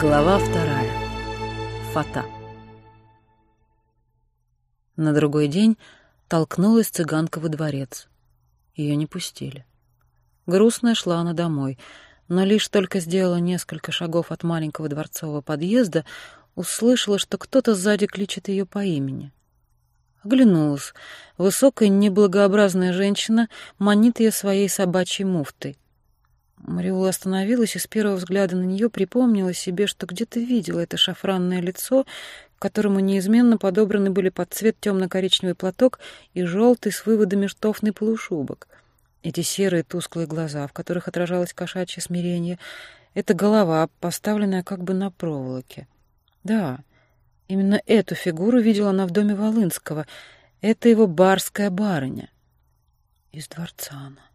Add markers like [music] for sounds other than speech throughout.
Глава вторая. Фата. На другой день толкнулась цыганка во дворец. Ее не пустили. Грустная шла она домой, но лишь только сделала несколько шагов от маленького дворцового подъезда, услышала, что кто-то сзади кличет ее по имени. Оглянулась. Высокая, неблагообразная женщина манит ее своей собачьей муфтой. Мариула остановилась и с первого взгляда на нее припомнила себе, что где-то видела это шафранное лицо, которому неизменно подобраны были под цвет темно-коричневый платок и желтый с выводами штофный полушубок. Эти серые тусклые глаза, в которых отражалось кошачье смирение, эта голова, поставленная как бы на проволоке. Да, именно эту фигуру видела она в доме Волынского. Это его барская барыня. Из дворца она.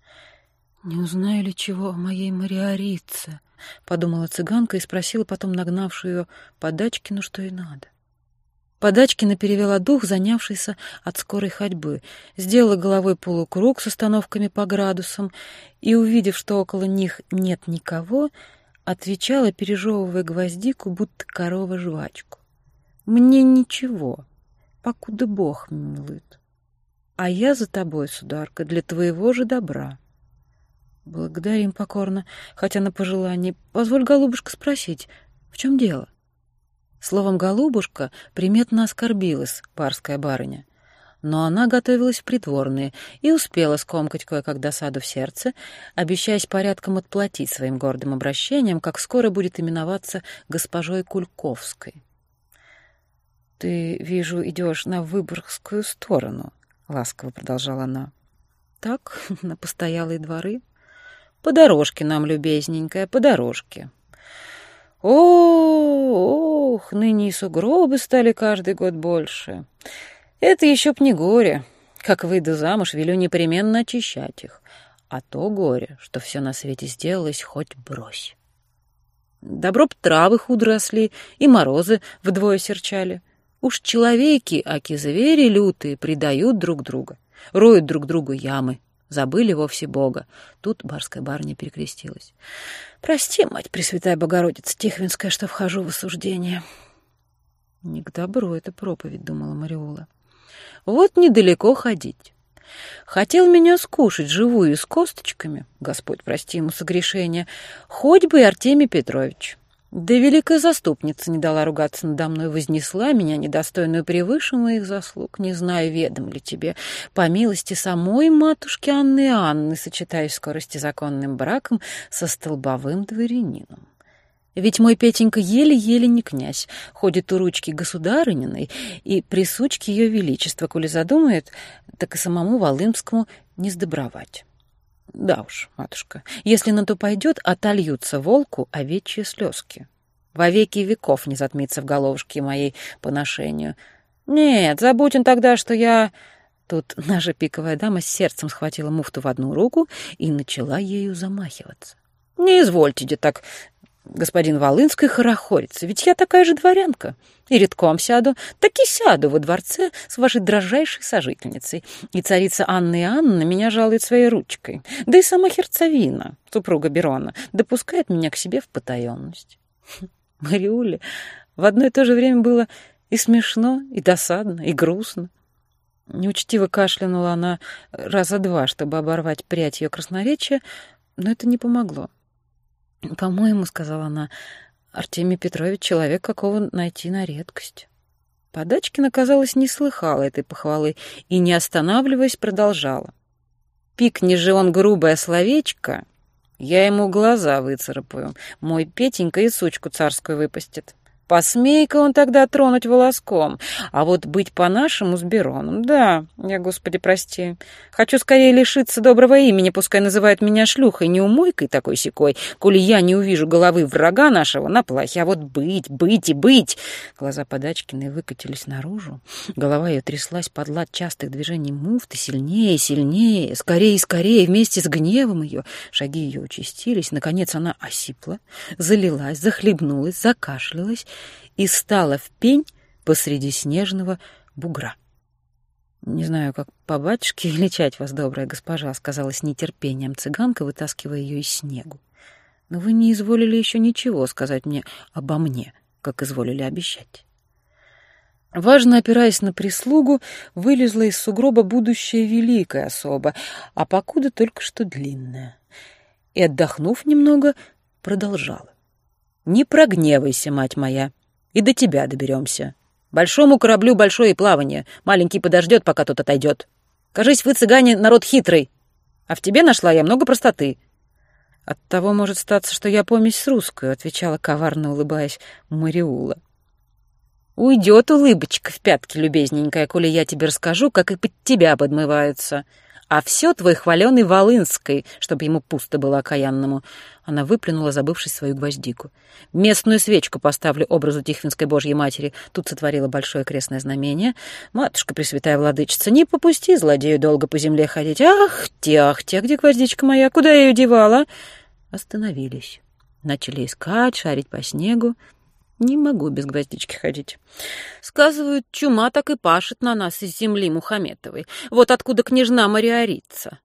«Не узнаю ли чего о моей Мариорице?» — подумала цыганка и спросила потом нагнавшую ее Подачкину, что ей надо. Подачкина перевела дух, занявшийся от скорой ходьбы, сделала головой полукруг с остановками по градусам и, увидев, что около них нет никого, отвечала, пережевывая гвоздику, будто корова жвачку. «Мне ничего, покуда Бог милует. А я за тобой, сударка, для твоего же добра». Благодарим покорно, хотя на пожелание. Позволь, голубушка, спросить, в чем дело? Словом «голубушка» приметно оскорбилась барская барыня. Но она готовилась в придворные и успела скомкать кое-как досаду в сердце, обещаясь порядком отплатить своим гордым обращением, как скоро будет именоваться госпожой Кульковской. «Ты, вижу, идешь на Выборгскую сторону», — ласково продолжала она. «Так, [laughs] на постоялые дворы?» По дорожке нам, любезненькая, по дорожке. О, ох, ныне и сугробы стали каждый год больше. Это еще б не горе. Как выйду замуж, велю непременно очищать их. А то горе, что все на свете сделалось, хоть брось. Добро б травы худо росли, и морозы вдвое серчали. Уж человеки, аки звери лютые, предают друг друга, роют друг другу ямы, Забыли вовсе Бога. Тут барская барыня перекрестилась. «Прости, мать Пресвятая Богородица Тихвинская, что вхожу в осуждение». «Не к добру эта проповедь», — думала Мариула. «Вот недалеко ходить. Хотел меня скушать живую с косточками, Господь прости ему согрешение, хоть бы и Артемий Петрович». Да великая заступница не дала ругаться надо мной, вознесла меня, недостойную превыше моих заслуг, не знаю, ведом ли тебе, по милости самой матушки Анны Анны, сочетаясь скорости законным браком со столбовым дворянином. Ведь мой Петенька еле-еле не князь, ходит у ручки государыниной и при сучке ее величества, коли задумает, так и самому Волынскому не сдобровать. Да уж, матушка, если на то пойдет, отольются волку овечьи слезки. Во веки веков не затмится в головушке моей поношению. Нет, забудь он тогда, что я... Тут наша пиковая дама с сердцем схватила муфту в одну руку и начала ею замахиваться. «Не извольте, де так господин Волынский хорохорится, ведь я такая же дворянка. И редком сяду, так и сяду во дворце с вашей дрожайшей сожительницей. И царица Анна и Анна меня жалует своей ручкой. Да и сама Херцовина, супруга Берона, допускает меня к себе в потаенность. [laughs] Мариуле в одно и то же время было и смешно, и досадно, и грустно. Неучтиво кашлянула она раза два, чтобы оборвать прядь ее красноречия, но это не помогло. «По-моему, — сказала она, — Артемий Петрович — человек, какого найти на редкость». Подачкина, казалось, не слыхала этой похвалы и, не останавливаясь, продолжала. «Пикни же он грубое словечко, я ему глаза выцарапаю, мой Петенька и сучку царскую выпустит». Посмей-ка он тогда тронуть волоском. А вот быть по-нашему с Бероном, да, я, господи, прости. Хочу скорее лишиться доброго имени, пускай называют меня шлюхой, не умойкой такой-сякой, коли я не увижу головы врага нашего на плахе, а вот быть, быть и быть. Глаза Подачкиной выкатились наружу, голова ее тряслась под лад частых движений муфты, сильнее, сильнее, скорее и скорее, вместе с гневом ее. Шаги ее участились, наконец она осипла, залилась, захлебнулась, закашлялась, и стала в пень посреди снежного бугра. «Не знаю, как по батюшке [laughs] величать вас, добрая госпожа», — сказала с нетерпением цыганка, вытаскивая ее из снегу. Но вы не изволили еще ничего сказать мне обо мне, как изволили обещать. Важно, опираясь на прислугу, вылезла из сугроба будущая великая особа, а покуда только что длинная. И, отдохнув немного, продолжала. «Не прогневайся, мать моя, и до тебя доберемся. Большому кораблю большое плавание, маленький подождет, пока тот отойдет. Кажись, вы, цыгане, народ хитрый, а в тебе нашла я много простоты». «От того может статься, что я помесь с русскую», — отвечала коварно улыбаясь Мариула. Уйдет улыбочка в пятки, любезненькая, коли я тебе расскажу, как и под тебя подмываются. А все твой хваленый Волынской, чтобы ему пусто было окаянному. Она выплюнула, забывшись свою гвоздику. Местную свечку поставлю образу Тихвинской Божьей Матери. Тут сотворила большое крестное знамение. Матушка Пресвятая Владычица, не попусти злодею долго по земле ходить. Ах, те, ах, те, где гвоздичка моя? Куда я ее девала? Остановились. Начали искать, шарить по снегу. Не могу без гвоздички ходить. Сказывают, чума так и пашет на нас из земли Мухаметовой. Вот откуда княжна Мариорица.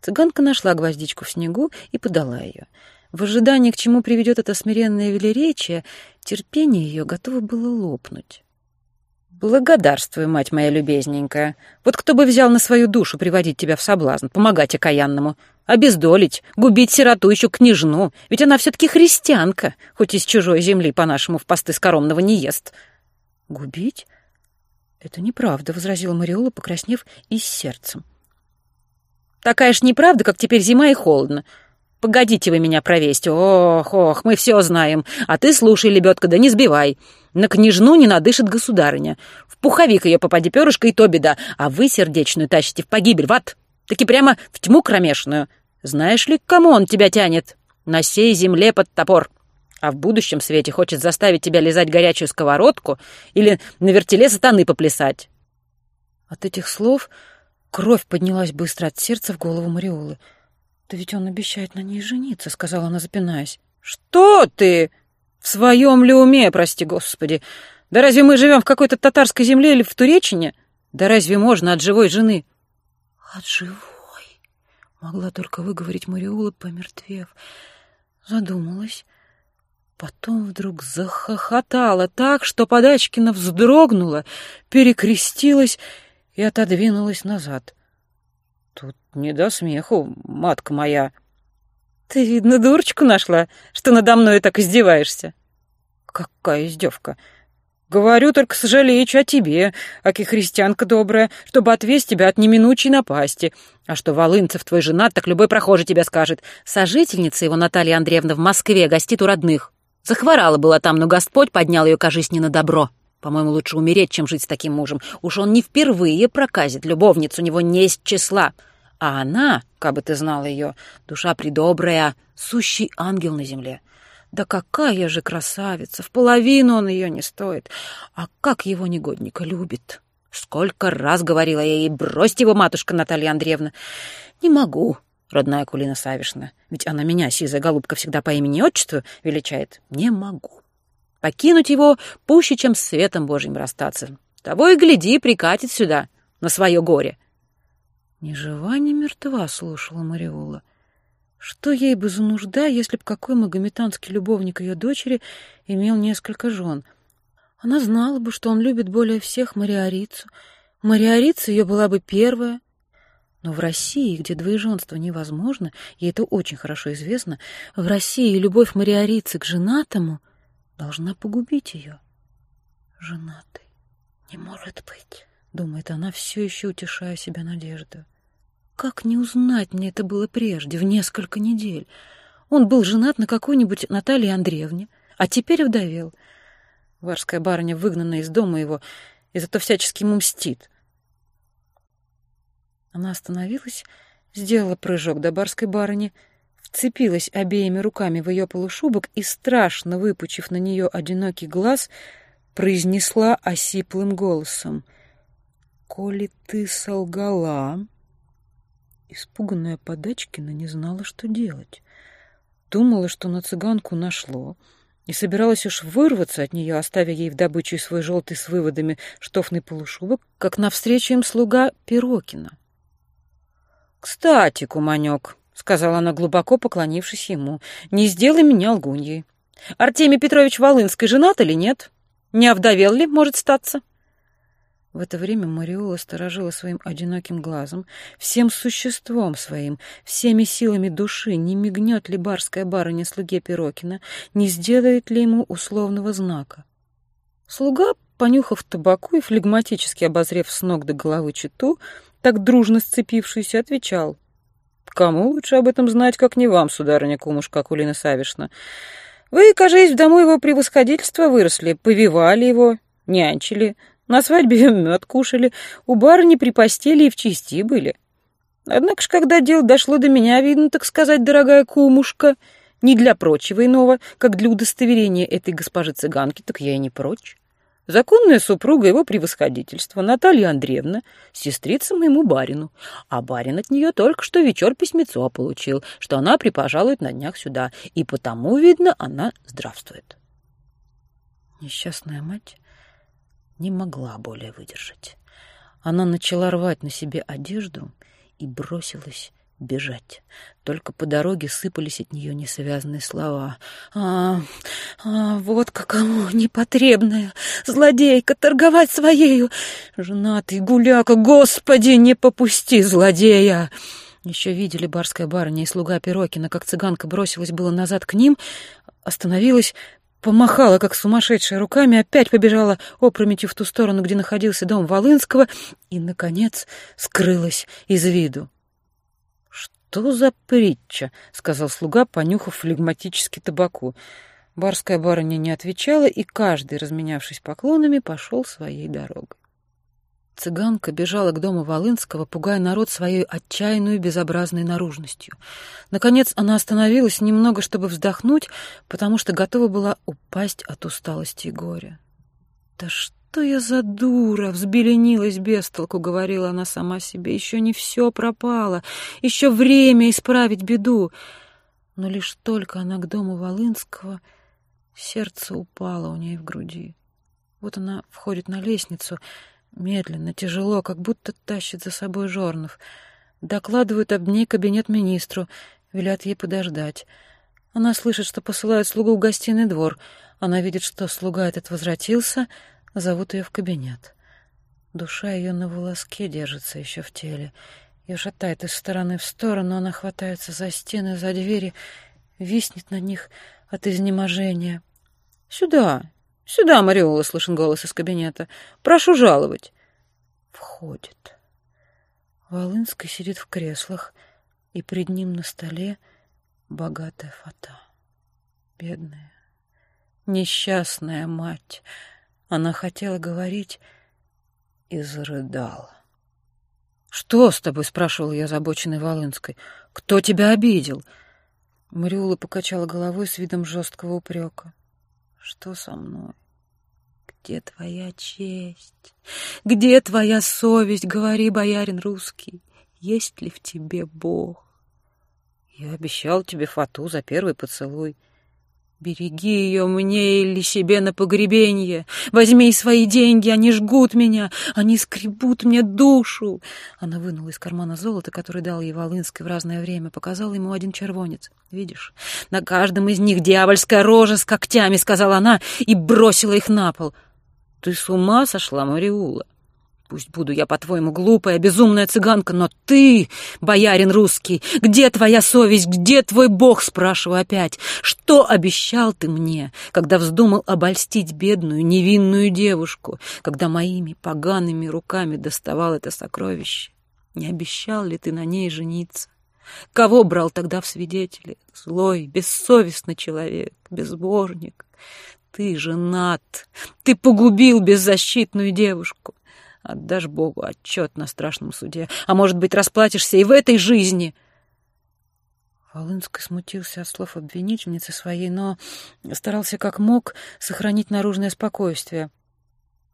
Цыганка нашла гвоздичку в снегу и подала ее. В ожидании, к чему приведет это смиренное велеречие, терпение ее готово было лопнуть. «Благодарствую, мать моя любезненькая. Вот кто бы взял на свою душу приводить тебя в соблазн, помогать окаянному, обездолить, губить сироту еще княжну, ведь она все-таки христианка, хоть из чужой земли по-нашему в посты скоромного не ест». «Губить? Это неправда», — возразила Мариола, покраснев и с сердцем. «Такая ж неправда, как теперь зима и холодно. Погодите вы меня провесть. Ох, ох, мы все знаем. А ты слушай, лебедка, да не сбивай. На княжну не надышит государыня. В пуховик ее попади перышко, и то беда. А вы сердечную тащите в погибель, ват. Таки прямо в тьму кромешную. Знаешь ли, к кому он тебя тянет? На сей земле под топор. А в будущем свете хочет заставить тебя лизать горячую сковородку или на вертеле сатаны поплясать. От этих слов кровь поднялась быстро от сердца в голову Мариолы. «Да ведь он обещает на ней жениться», — сказала она, запинаясь. «Что ты? В своем ли уме, прости господи? Да разве мы живем в какой-то татарской земле или в Туречине? Да разве можно от живой жены?» «От живой?» — могла только выговорить Мариула, помертвев. Задумалась. Потом вдруг захохотала так, что Подачкина вздрогнула, перекрестилась и отодвинулась назад. Тут не до смеху, матка моя. Ты, видно, дурочку нашла, что надо мной так издеваешься. Какая издевка? Говорю, только сожалею о тебе, аки христианка добрая, чтобы отвесть тебя от неминучей напасти. А что Волынцев твой женат, так любой прохожий тебя скажет. Сожительница его, Наталья Андреевна, в Москве гостит у родных. Захворала была там, но Господь поднял ее, кажись, не на добро. По-моему, лучше умереть, чем жить с таким мужем. Уж он не впервые проказит, любовниц у него не есть числа. А она, как бы ты знала ее, душа придобрая, сущий ангел на земле. Да какая же красавица! В половину он ее не стоит. А как его негодника любит! Сколько раз говорила я ей, бросьте его, матушка Наталья Андреевна. Не могу, родная Кулина Савишна, ведь она меня, сизая голубка, всегда по имени и отчеству величает. Не могу. Покинуть его пуще, чем светом Божьим расстаться. Того и гляди, прикатит сюда, на свое горе. Ни жива, ни мертва, слушала Мариола. Что ей бы за нужда, если б какой магометанский любовник ее дочери имел несколько жен? Она знала бы, что он любит более всех Мариорицу. Мариорица ее была бы первая. Но в России, где двоеженство невозможно, ей это очень хорошо известно, в России любовь Мариорицы к женатому должна погубить ее. Женатый. Не может быть, думает она, все еще утешая себя надеждой. Как не узнать мне это было прежде, в несколько недель? Он был женат на какой-нибудь Наталье Андреевне, а теперь вдовел. Варская барыня выгнана из дома его, и зато всячески ему мстит. Она остановилась, сделала прыжок до барской барыни — вцепилась обеими руками в ее полушубок и, страшно выпучив на нее одинокий глаз, произнесла осиплым голосом. «Коли ты солгала...» Испуганная Подачкина не знала, что делать. Думала, что на цыганку нашло, и собиралась уж вырваться от нее, оставя ей в добычу свой желтый с выводами штофный полушубок, как навстречу им слуга Перокина. «Кстати, куманек», сказала она, глубоко поклонившись ему. «Не сделай меня лгуньей. Артемий Петрович Волынский женат или нет? Не овдовел ли, может статься?» В это время Мариола сторожила своим одиноким глазом, всем существом своим, всеми силами души, не мигнет ли барская барыня слуге Перокина, не сделает ли ему условного знака. Слуга, понюхав табаку и флегматически обозрев с ног до головы читу, так дружно сцепившийся, отвечал. «Кому лучше об этом знать, как не вам, сударыня кумушка Акулина Савишна? Вы, кажись, в дому его превосходительства выросли, повивали его, нянчили, на свадьбе [laughs] мед кушали, у барыни при постели и в чести были. Однако ж, когда дело дошло до меня, видно, так сказать, дорогая кумушка, не для прочего иного, как для удостоверения этой госпожи цыганки, так я и не прочь. Законная супруга его превосходительства, Наталья Андреевна, сестрица моему барину. А барин от нее только что вечер письмецо получил, что она припожалует на днях сюда, и потому, видно, она здравствует. Несчастная мать не могла более выдержать. Она начала рвать на себе одежду и бросилась бежать. Только по дороге сыпались от нее несвязанные слова. «А, а вот каково непотребная злодейка торговать своею! Женатый гуляка, господи, не попусти злодея!» Еще видели барская барыня и слуга Перокина, как цыганка бросилась было назад к ним, остановилась, помахала, как сумасшедшая, руками, опять побежала опрометью в ту сторону, где находился дом Волынского, и, наконец, скрылась из виду. «Что за притча?» — сказал слуга, понюхав флегматически табаку. Барская барыня не отвечала, и каждый, разменявшись поклонами, пошел своей дорогой. Цыганка бежала к дому Волынского, пугая народ своей отчаянной безобразной наружностью. Наконец она остановилась немного, чтобы вздохнуть, потому что готова была упасть от усталости и горя. «Да что я за дура!» — взбеленилась без толку, говорила она сама себе. «Еще не все пропало, еще время исправить беду!» Но лишь только она к дому Волынского, сердце упало у ней в груди. Вот она входит на лестницу — Медленно, тяжело, как будто тащит за собой Жорнов. Докладывают об ней кабинет министру, велят ей подождать. Она слышит, что посылают слугу в гостиный двор. Она видит, что слуга этот возвратился, зовут ее в кабинет. Душа ее на волоске держится еще в теле. Ее шатает из стороны в сторону, она хватается за стены, за двери, виснет на них от изнеможения. «Сюда! «Сюда, Мариола!» — слышен голос из кабинета. «Прошу жаловать!» Входит. Волынский сидит в креслах, и пред ним на столе богатая фата. Бедная, несчастная мать. Она хотела говорить и зарыдала. «Что с тобой?» — спрашивал я озабоченной Волынской. «Кто тебя обидел?» Мариула покачала головой с видом жесткого упрека. Что со мной? Где твоя честь? Где твоя совесть? Говори, боярин русский. Есть ли в тебе Бог? Я обещал тебе фату за первый поцелуй. Береги ее мне или себе на погребенье. Возьми свои деньги, они жгут меня, они скребут мне душу. Она вынула из кармана золото, которое дал ей Волынский в разное время, показала ему один червонец. Видишь, на каждом из них дьявольская рожа с когтями, сказала она и бросила их на пол. Ты с ума сошла, Мариула? Пусть буду я, по-твоему, глупая, безумная цыганка, но ты, боярин русский, где твоя совесть, где твой бог, спрашиваю опять. Что обещал ты мне, когда вздумал обольстить бедную, невинную девушку, когда моими погаными руками доставал это сокровище? Не обещал ли ты на ней жениться? Кого брал тогда в свидетели? Злой, бессовестный человек, безбожник. Ты женат, ты погубил беззащитную девушку. Отдашь Богу отчет на страшном суде. А может быть, расплатишься и в этой жизни. Волынский смутился от слов обвинительницы своей, но старался как мог сохранить наружное спокойствие.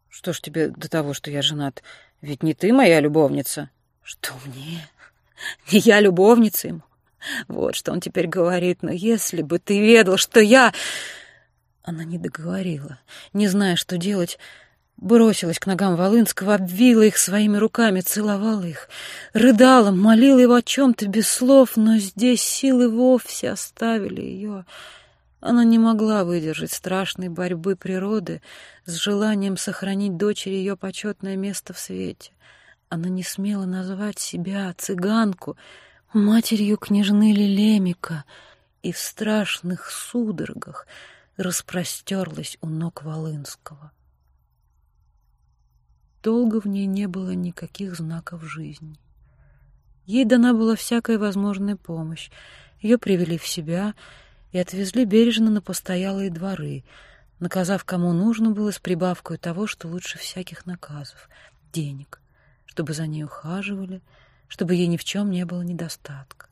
Что ж тебе до того, что я женат? Ведь не ты моя любовница. Что мне? Не я любовница ему. Вот что он теперь говорит. Но если бы ты ведал, что я... Она не договорила, не зная, что делать, Бросилась к ногам Волынского, обвила их своими руками, целовала их, рыдала, молила его о чем-то без слов, но здесь силы вовсе оставили ее. Она не могла выдержать страшной борьбы природы с желанием сохранить дочери ее почетное место в свете. Она не смела назвать себя, цыганку, матерью княжны Лелемика, и в страшных судорогах распростерлась у ног Волынского. Долго в ней не было никаких знаков жизни. Ей дана была всякая возможная помощь. Ее привели в себя и отвезли бережно на постоялые дворы, наказав кому нужно было с прибавкой того, что лучше всяких наказов — денег, чтобы за ней ухаживали, чтобы ей ни в чем не было недостатка.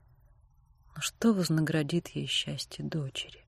Но что вознаградит ей счастье дочери?